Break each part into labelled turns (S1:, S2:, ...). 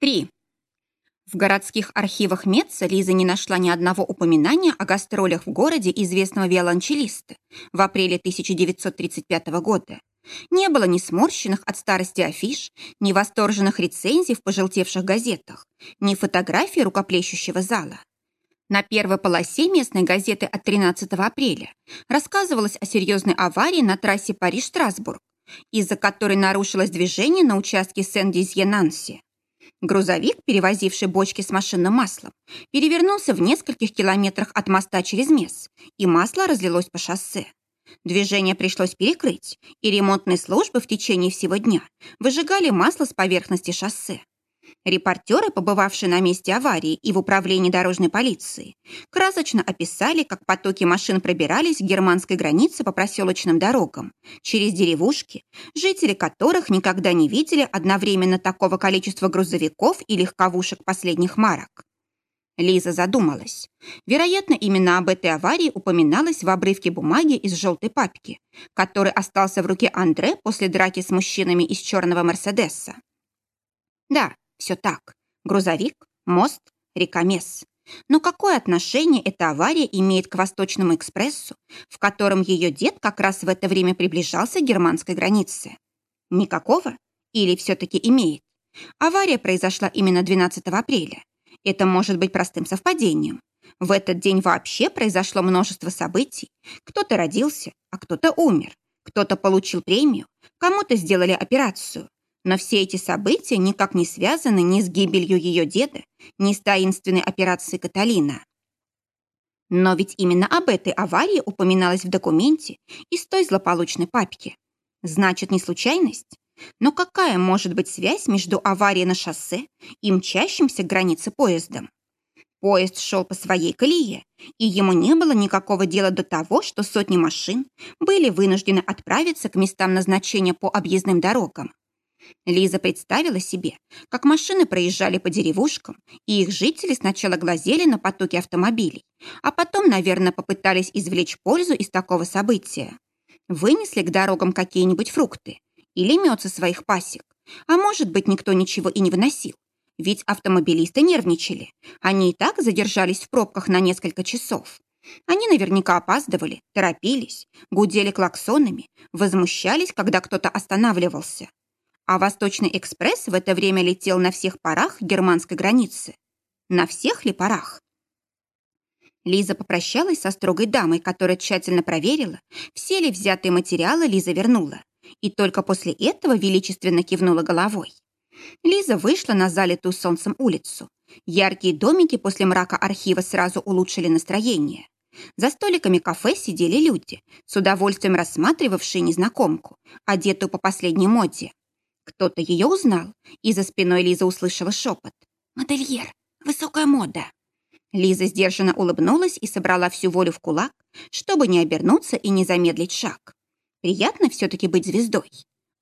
S1: 3. В городских архивах Меца Лиза не нашла ни одного упоминания о гастролях в городе известного виолончелиста в апреле 1935 года. Не было ни сморщенных от старости афиш, ни восторженных рецензий в пожелтевших газетах, ни фотографий рукоплещущего зала. На первой полосе местной газеты от 13 апреля рассказывалось о серьезной аварии на трассе Париж-Страсбург, из-за которой нарушилось движение на участке Сен-Дизье-Нанси. Грузовик, перевозивший бочки с машинным маслом, перевернулся в нескольких километрах от моста через Мес, и масло разлилось по шоссе. Движение пришлось перекрыть, и ремонтные службы в течение всего дня выжигали масло с поверхности шоссе. Репортеры, побывавшие на месте аварии и в управлении дорожной полиции, красочно описали, как потоки машин пробирались к германской границе по проселочным дорогам, через деревушки, жители которых никогда не видели одновременно такого количества грузовиков и легковушек последних марок. Лиза задумалась. Вероятно, именно об этой аварии упоминалось в обрывке бумаги из желтой папки, который остался в руке Андре после драки с мужчинами из черного Мерседеса. Да, все так. Грузовик, мост, река Мес. Но какое отношение эта авария имеет к Восточному экспрессу, в котором ее дед как раз в это время приближался к германской границе? Никакого? Или все-таки имеет? Авария произошла именно 12 апреля. Это может быть простым совпадением. В этот день вообще произошло множество событий. Кто-то родился, а кто-то умер. Кто-то получил премию, кому-то сделали операцию. Но все эти события никак не связаны ни с гибелью ее деда, ни с таинственной операцией Каталина. Но ведь именно об этой аварии упоминалось в документе из той злополучной папки. Значит, не случайность? Но какая может быть связь между аварией на шоссе и мчащимся к границе поездом? Поезд шел по своей колее, и ему не было никакого дела до того, что сотни машин были вынуждены отправиться к местам назначения по объездным дорогам. Лиза представила себе, как машины проезжали по деревушкам, и их жители сначала глазели на потоки автомобилей, а потом, наверное, попытались извлечь пользу из такого события. Вынесли к дорогам какие-нибудь фрукты или мед со своих пасек, а может быть, никто ничего и не выносил. Ведь автомобилисты нервничали. Они и так задержались в пробках на несколько часов. Они наверняка опаздывали, торопились, гудели клаксонами, возмущались, когда кто-то останавливался. А Восточный экспресс в это время летел на всех парах германской границы. На всех ли парах? Лиза попрощалась со строгой дамой, которая тщательно проверила, все ли взятые материалы Лиза вернула, и только после этого величественно кивнула головой. Лиза вышла на залитую солнцем улицу. Яркие домики после мрака архива сразу улучшили настроение. За столиками кафе сидели люди, с удовольствием рассматривавшие незнакомку, одетую по последней моде. Кто-то ее узнал, и за спиной Лиза услышала шепот. «Модельер! Высокая мода!» Лиза сдержанно улыбнулась и собрала всю волю в кулак, чтобы не обернуться и не замедлить шаг. Приятно все-таки быть звездой.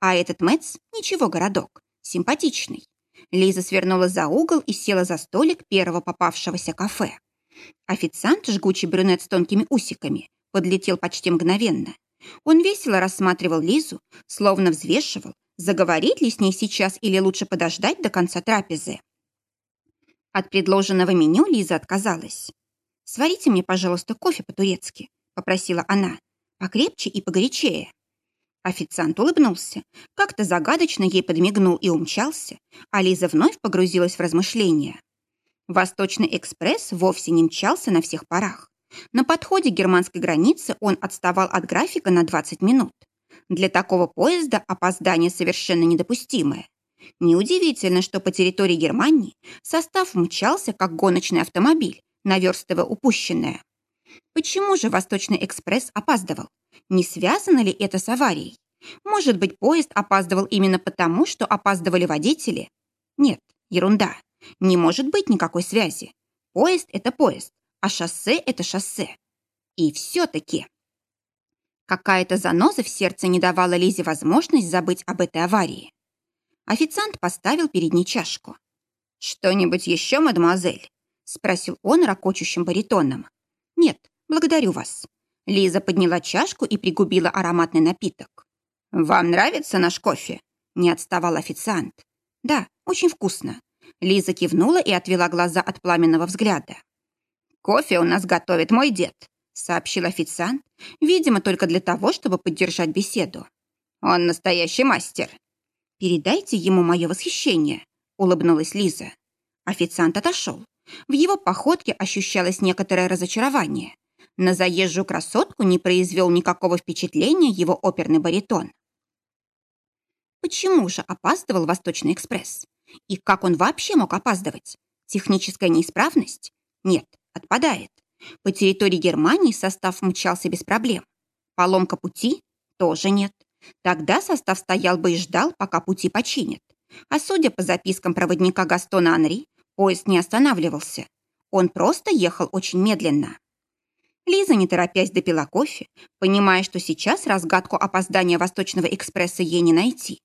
S1: А этот Мэтс – ничего городок, симпатичный. Лиза свернула за угол и села за столик первого попавшегося кафе. Официант, жгучий брюнет с тонкими усиками, подлетел почти мгновенно. Он весело рассматривал Лизу, словно взвешивал, заговорить ли с ней сейчас или лучше подождать до конца трапезы. От предложенного меню Лиза отказалась. «Сварите мне, пожалуйста, кофе по-турецки», — попросила она. «Покрепче и погорячее». Официант улыбнулся, как-то загадочно ей подмигнул и умчался, а Лиза вновь погрузилась в размышления. Восточный экспресс вовсе не мчался на всех парах. На подходе к германской границе он отставал от графика на 20 минут. Для такого поезда опоздание совершенно недопустимое. Неудивительно, что по территории Германии состав мчался, как гоночный автомобиль, наверстывая упущенное. Почему же Восточный экспресс опаздывал? Не связано ли это с аварией? Может быть, поезд опаздывал именно потому, что опаздывали водители? Нет, ерунда. Не может быть никакой связи. Поезд – это поезд, а шоссе – это шоссе. И все-таки... Какая-то заноза в сердце не давала Лизе возможность забыть об этой аварии. Официант поставил перед ней чашку. «Что-нибудь еще, мадемуазель?» — спросил он ракочущим баритоном. «Нет, благодарю вас». Лиза подняла чашку и пригубила ароматный напиток. «Вам нравится наш кофе?» — не отставал официант. «Да, очень вкусно. Лиза кивнула и отвела глаза от пламенного взгляда. «Кофе у нас готовит мой дед», — сообщил официант, видимо, только для того, чтобы поддержать беседу. «Он настоящий мастер». «Передайте ему мое восхищение», — улыбнулась Лиза. Официант отошел. В его походке ощущалось некоторое разочарование. На заезжую красотку не произвел никакого впечатления его оперный баритон. Почему же опаздывал Восточный экспресс? И как он вообще мог опаздывать? Техническая неисправность? Нет, отпадает. По территории Германии состав мчался без проблем. Поломка пути? Тоже нет. Тогда состав стоял бы и ждал, пока пути починят. А судя по запискам проводника Гастона Анри, поезд не останавливался. Он просто ехал очень медленно. Лиза, не торопясь, допила кофе, понимая, что сейчас разгадку опоздания Восточного экспресса ей не найти.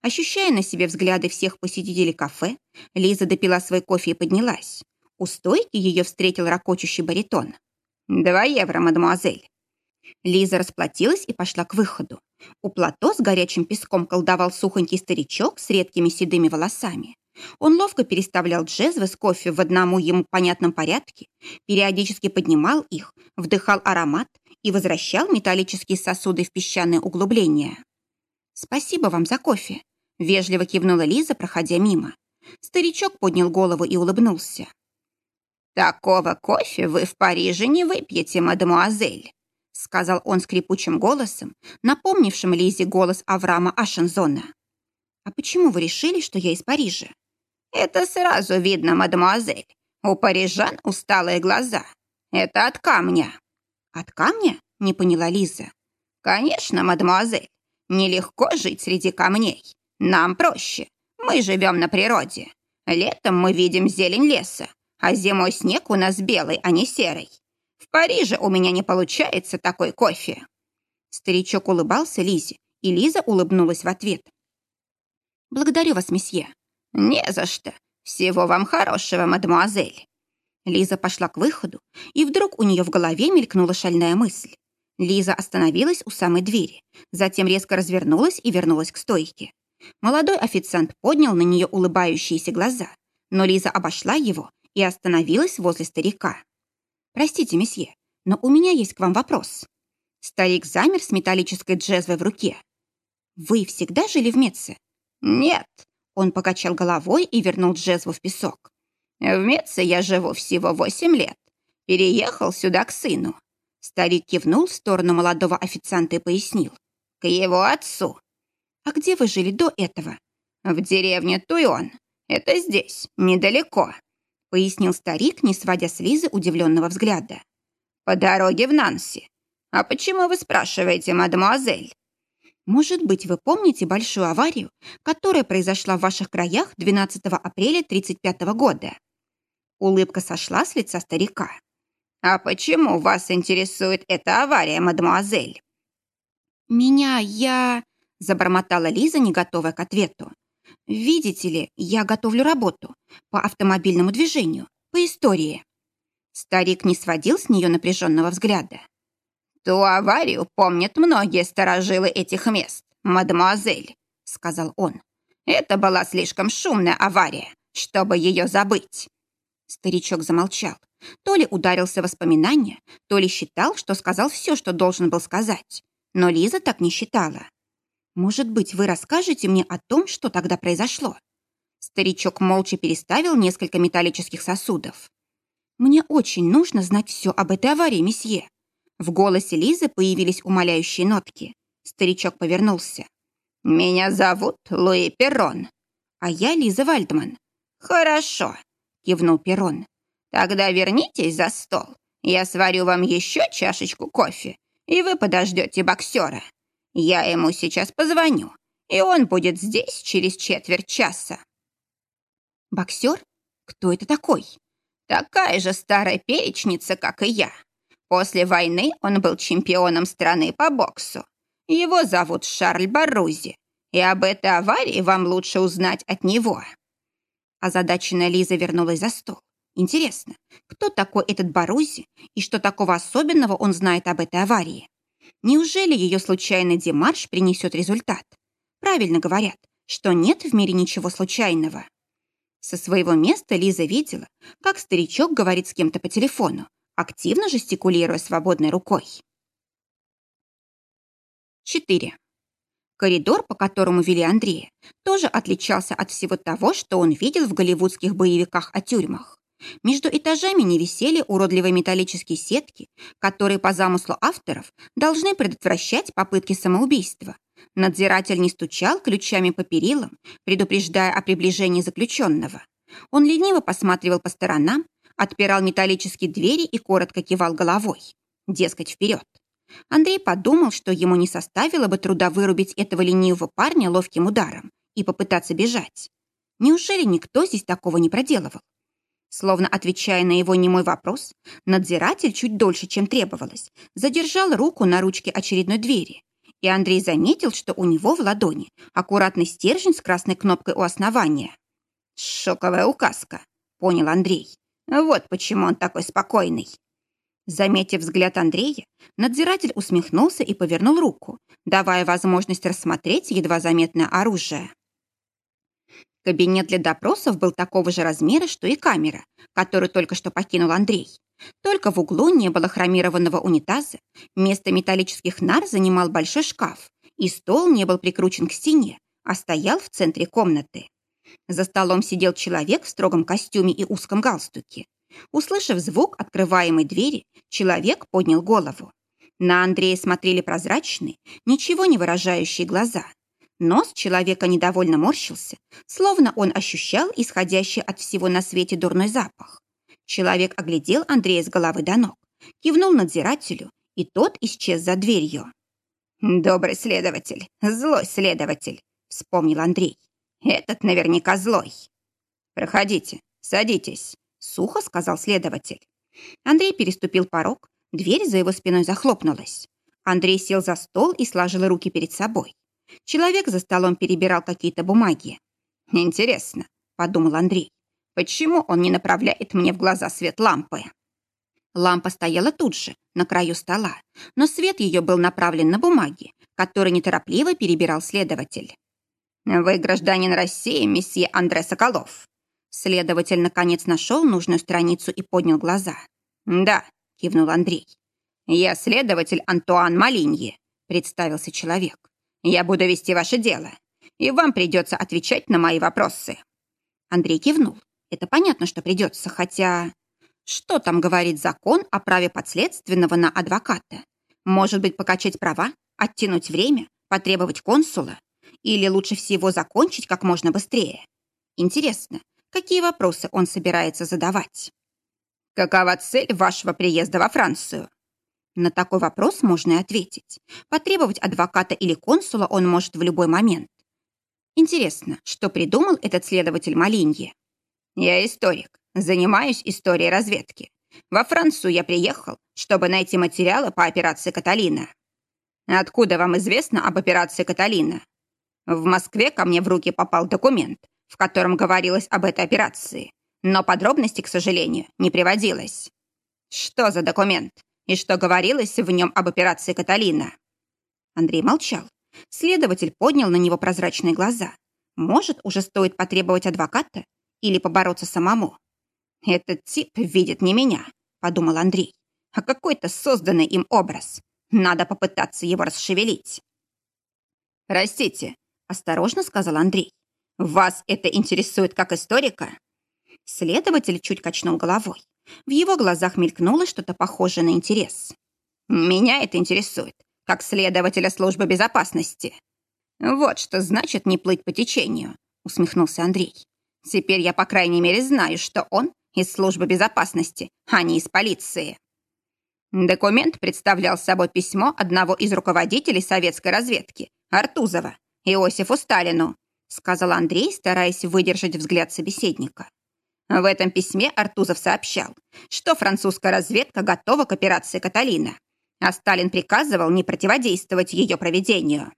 S1: Ощущая на себе взгляды всех посетителей кафе, Лиза допила свой кофе и поднялась. У стойки ее встретил ракочущий баритон. «Два евро, мадемуазель». Лиза расплатилась и пошла к выходу. У плато с горячим песком колдовал сухонький старичок с редкими седыми волосами. Он ловко переставлял джезвы с кофе в одному ему понятном порядке, периодически поднимал их, вдыхал аромат и возвращал металлические сосуды в песчаное углубление. «Спасибо вам за кофе», — вежливо кивнула Лиза, проходя мимо. Старичок поднял голову и улыбнулся. «Такого кофе вы в Париже не выпьете, мадемуазель», сказал он скрипучим голосом, напомнившим Лизе голос Авраама Ашензона. «А почему вы решили, что я из Парижа?» «Это сразу видно, мадемуазель. У парижан усталые глаза. Это от камня». «От камня?» — не поняла Лиза. «Конечно, мадемуазель. Нелегко жить среди камней. Нам проще. Мы живем на природе. Летом мы видим зелень леса, а зимой снег у нас белый, а не серый. В Париже у меня не получается такой кофе». Старичок улыбался Лизе, и Лиза улыбнулась в ответ. «Благодарю вас, месье». «Не за что. Всего вам хорошего, мадемуазель». Лиза пошла к выходу, и вдруг у нее в голове мелькнула шальная мысль. Лиза остановилась у самой двери, затем резко развернулась и вернулась к стойке. Молодой официант поднял на нее улыбающиеся глаза, но Лиза обошла его и остановилась возле старика. «Простите, месье, но у меня есть к вам вопрос». Старик замер с металлической джезвой в руке. «Вы всегда жили в Меце?» «Нет», — он покачал головой и вернул джезву в песок. «В Меце я живу всего восемь лет. Переехал сюда к сыну. Старик кивнул в сторону молодого официанта и пояснил. «К его отцу». «А где вы жили до этого?» «В деревне Туйон. Это здесь, недалеко», — пояснил старик, не сводя с Лизы удивленного взгляда. «По дороге в Нанси. А почему вы спрашиваете, мадемуазель?» «Может быть, вы помните большую аварию, которая произошла в ваших краях 12 апреля 1935 года?» Улыбка сошла с лица старика. «А почему вас интересует эта авария, мадемуазель?» «Меня я...» — забормотала Лиза, не готовая к ответу. «Видите ли, я готовлю работу по автомобильному движению, по истории». Старик не сводил с нее напряженного взгляда. «Ту аварию помнят многие сторожилы этих мест, мадемуазель», — сказал он. «Это была слишком шумная авария, чтобы ее забыть». Старичок замолчал. То ли ударился в воспоминания, то ли считал, что сказал все, что должен был сказать. Но Лиза так не считала. «Может быть, вы расскажете мне о том, что тогда произошло?» Старичок молча переставил несколько металлических сосудов. «Мне очень нужно знать все об этой аварии, месье». В голосе Лизы появились умоляющие нотки. Старичок повернулся. «Меня зовут Луи Перрон, а я Лиза Вальдман». «Хорошо», — кивнул Перрон. Тогда вернитесь за стол. Я сварю вам еще чашечку кофе, и вы подождете боксера. Я ему сейчас позвоню, и он будет здесь через четверть часа. Боксер? Кто это такой? Такая же старая перечница, как и я. После войны он был чемпионом страны по боксу. Его зовут Шарль Барузи, и об этой аварии вам лучше узнать от него. Озадаченная Лиза вернулась за стол. Интересно, кто такой этот Барузи и что такого особенного он знает об этой аварии? Неужели ее случайный демарш принесет результат? Правильно говорят, что нет в мире ничего случайного. Со своего места Лиза видела, как старичок говорит с кем-то по телефону, активно жестикулируя свободной рукой. 4. Коридор, по которому вели Андрея, тоже отличался от всего того, что он видел в голливудских боевиках о тюрьмах. Между этажами не висели уродливые металлические сетки, которые по замыслу авторов должны предотвращать попытки самоубийства. Надзиратель не стучал ключами по перилам, предупреждая о приближении заключенного. Он лениво посматривал по сторонам, отпирал металлические двери и коротко кивал головой. Дескать, вперед. Андрей подумал, что ему не составило бы труда вырубить этого ленивого парня ловким ударом и попытаться бежать. Неужели никто здесь такого не проделывал? Словно отвечая на его немой вопрос, надзиратель чуть дольше, чем требовалось, задержал руку на ручке очередной двери, и Андрей заметил, что у него в ладони аккуратный стержень с красной кнопкой у основания. «Шоковая указка», — понял Андрей. «Вот почему он такой спокойный». Заметив взгляд Андрея, надзиратель усмехнулся и повернул руку, давая возможность рассмотреть едва заметное оружие. Кабинет для допросов был такого же размера, что и камера, которую только что покинул Андрей. Только в углу не было хромированного унитаза, место металлических нар занимал большой шкаф, и стол не был прикручен к стене, а стоял в центре комнаты. За столом сидел человек в строгом костюме и узком галстуке. Услышав звук открываемой двери, человек поднял голову. На Андрея смотрели прозрачные, ничего не выражающие глаза – Нос человека недовольно морщился, словно он ощущал исходящий от всего на свете дурной запах. Человек оглядел Андрея с головы до ног, кивнул надзирателю, и тот исчез за дверью. «Добрый следователь, злой следователь», — вспомнил Андрей. «Этот наверняка злой». «Проходите, садитесь», — сухо сказал следователь. Андрей переступил порог, дверь за его спиной захлопнулась. Андрей сел за стол и сложил руки перед собой. Человек за столом перебирал какие-то бумаги. «Интересно», — подумал Андрей, «почему он не направляет мне в глаза свет лампы?» Лампа стояла тут же, на краю стола, но свет ее был направлен на бумаги, которые неторопливо перебирал следователь. «Вы гражданин России, месье Андре Соколов?» Следователь, наконец, нашел нужную страницу и поднял глаза. «Да», — кивнул Андрей. «Я следователь Антуан Малинье», — представился человек. Я буду вести ваше дело, и вам придется отвечать на мои вопросы». Андрей кивнул. Это понятно, что придется, хотя... Что там говорит закон о праве подследственного на адвоката? Может быть, покачать права, оттянуть время, потребовать консула? Или лучше всего закончить как можно быстрее? Интересно, какие вопросы он собирается задавать? Какова цель вашего приезда во Францию? На такой вопрос можно и ответить. Потребовать адвоката или консула он может в любой момент. Интересно, что придумал этот следователь Малинье? Я историк, занимаюсь историей разведки. Во Францию я приехал, чтобы найти материалы по операции «Каталина». Откуда вам известно об операции «Каталина»? В Москве ко мне в руки попал документ, в котором говорилось об этой операции, но подробностей, к сожалению, не приводилось. Что за документ? И что говорилось в нем об операции Каталина?» Андрей молчал. Следователь поднял на него прозрачные глаза. «Может, уже стоит потребовать адвоката? Или побороться самому?» «Этот тип видит не меня», — подумал Андрей, «а какой-то созданный им образ. Надо попытаться его расшевелить». «Простите», — осторожно сказал Андрей. «Вас это интересует как историка?» Следователь чуть качнул головой. В его глазах мелькнуло что-то похожее на интерес. «Меня это интересует, как следователя службы безопасности». «Вот что значит не плыть по течению», — усмехнулся Андрей. «Теперь я, по крайней мере, знаю, что он из службы безопасности, а не из полиции». Документ представлял собой письмо одного из руководителей советской разведки, Артузова, Иосифу Сталину, сказал Андрей, стараясь выдержать взгляд собеседника. В этом письме Артузов сообщал, что французская разведка готова к операции «Каталина», а Сталин приказывал не противодействовать ее проведению.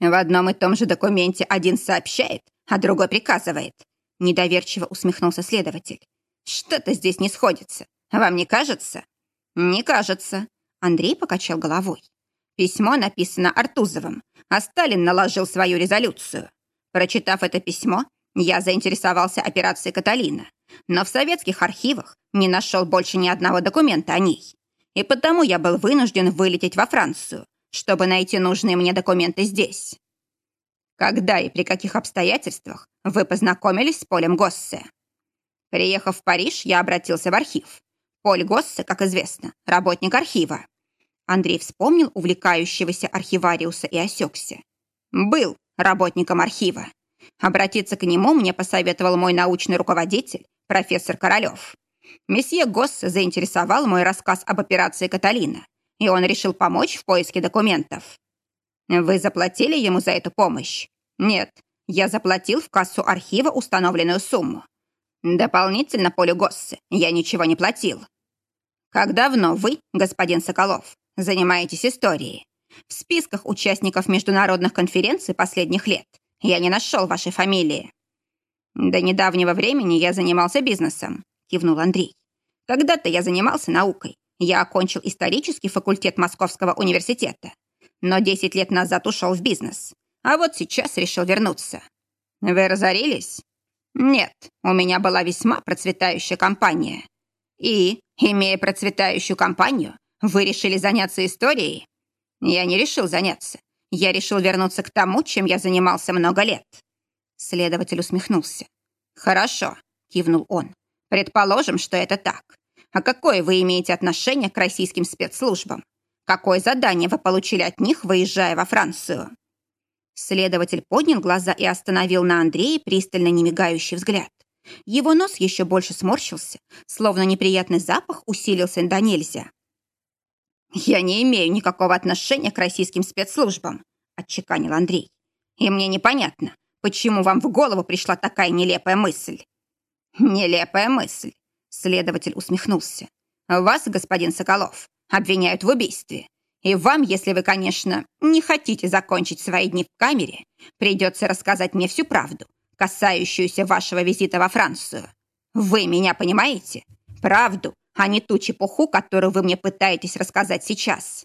S1: В одном и том же документе один сообщает, а другой приказывает. Недоверчиво усмехнулся следователь. Что-то здесь не сходится. Вам не кажется? Не кажется. Андрей покачал головой. Письмо написано Артузовым, а Сталин наложил свою резолюцию. Прочитав это письмо, Я заинтересовался операцией «Каталина», но в советских архивах не нашел больше ни одного документа о ней. И потому я был вынужден вылететь во Францию, чтобы найти нужные мне документы здесь. Когда и при каких обстоятельствах вы познакомились с Полем Госсе? Приехав в Париж, я обратился в архив. Поль Госсе, как известно, работник архива. Андрей вспомнил увлекающегося архивариуса и осекся. Был работником архива. Обратиться к нему мне посоветовал мой научный руководитель, профессор Королёв. Месье Госсе заинтересовал мой рассказ об операции «Каталина», и он решил помочь в поиске документов. Вы заплатили ему за эту помощь? Нет, я заплатил в кассу архива установленную сумму. Дополнительно Полю Госсе я ничего не платил. Как давно вы, господин Соколов, занимаетесь историей? В списках участников международных конференций последних лет я не нашел вашей фамилии. До недавнего времени я занимался бизнесом, кивнул Андрей. Когда-то я занимался наукой. Я окончил исторический факультет Московского университета. Но 10 лет назад ушел в бизнес. А вот сейчас решил вернуться. Вы разорились? Нет, у меня была весьма процветающая компания. И, имея процветающую компанию, вы решили заняться историей? Я не решил заняться. Я решил вернуться к тому, чем я занимался много лет. Следователь усмехнулся. Хорошо, кивнул он. Предположим, что это так. А какое вы имеете отношение к российским спецслужбам? Какое задание вы получили от них, выезжая во Францию? Следователь поднял глаза и остановил на Андрее пристально немигающий взгляд. Его нос еще больше сморщился, словно неприятный запах усилился до нельзя. «Я не имею никакого отношения к российским спецслужбам», — отчеканил Андрей. «И мне непонятно, почему вам в голову пришла такая нелепая мысль». «Нелепая мысль», — следователь усмехнулся. «Вас, господин Соколов, обвиняют в убийстве. И вам, если вы, конечно, не хотите закончить свои дни в камере, придется рассказать мне всю правду, касающуюся вашего визита во Францию. Вы меня понимаете? Правду, а не ту чепуху, которую вы мне пытаетесь рассказать сейчас.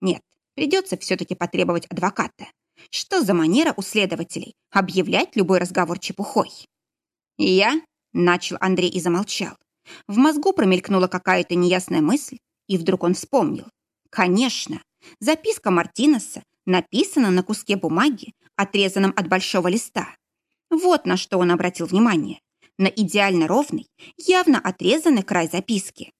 S1: Нет, придется все-таки потребовать адвоката. Что за манера у следователей объявлять любой разговор чепухой? я, начал Андрей и замолчал. В мозгу промелькнула какая-то неясная мысль, и вдруг он вспомнил. Конечно, записка Мартинеса написана на куске бумаги, отрезанном от большого листа. Вот на что он обратил внимание. На идеально ровный, явно отрезанный край записки.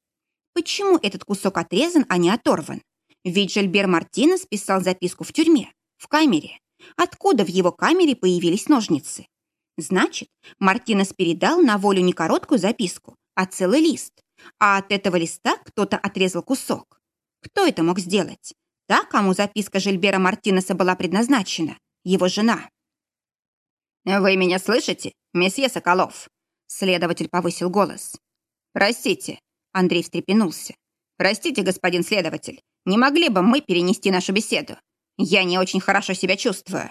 S1: Почему этот кусок отрезан, а не оторван? Ведь Жильбер Мартинес писал записку в тюрьме, в камере. Откуда в его камере появились ножницы? Значит, Мартинес передал на волю не короткую записку, а целый лист. А от этого листа кто-то отрезал кусок. Кто это мог сделать? Та, кому записка Жильбера Мартинеса была предназначена. Его жена. «Вы меня слышите, месье Соколов?» Следователь повысил голос. «Простите», — Андрей встрепенулся. «Простите, господин следователь, не могли бы мы перенести нашу беседу? Я не очень хорошо себя чувствую».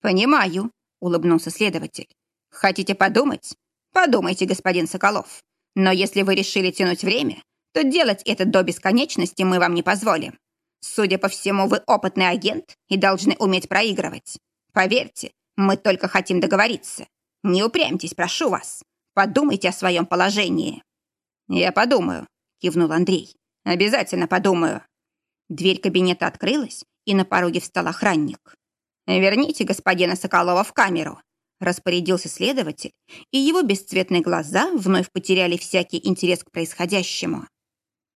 S1: «Понимаю», — улыбнулся следователь. «Хотите подумать? Подумайте, господин Соколов. Но если вы решили тянуть время, то делать это до бесконечности мы вам не позволим. Судя по всему, вы опытный агент и должны уметь проигрывать. Поверьте, мы только хотим договориться. Не упрямьтесь, прошу вас. Подумайте о своем положении». «Я подумаю», — кивнул Андрей. «Обязательно подумаю». Дверь кабинета открылась, и на пороге встал охранник. «Верните господина Соколова в камеру», — распорядился следователь, и его бесцветные глаза вновь потеряли всякий интерес к происходящему.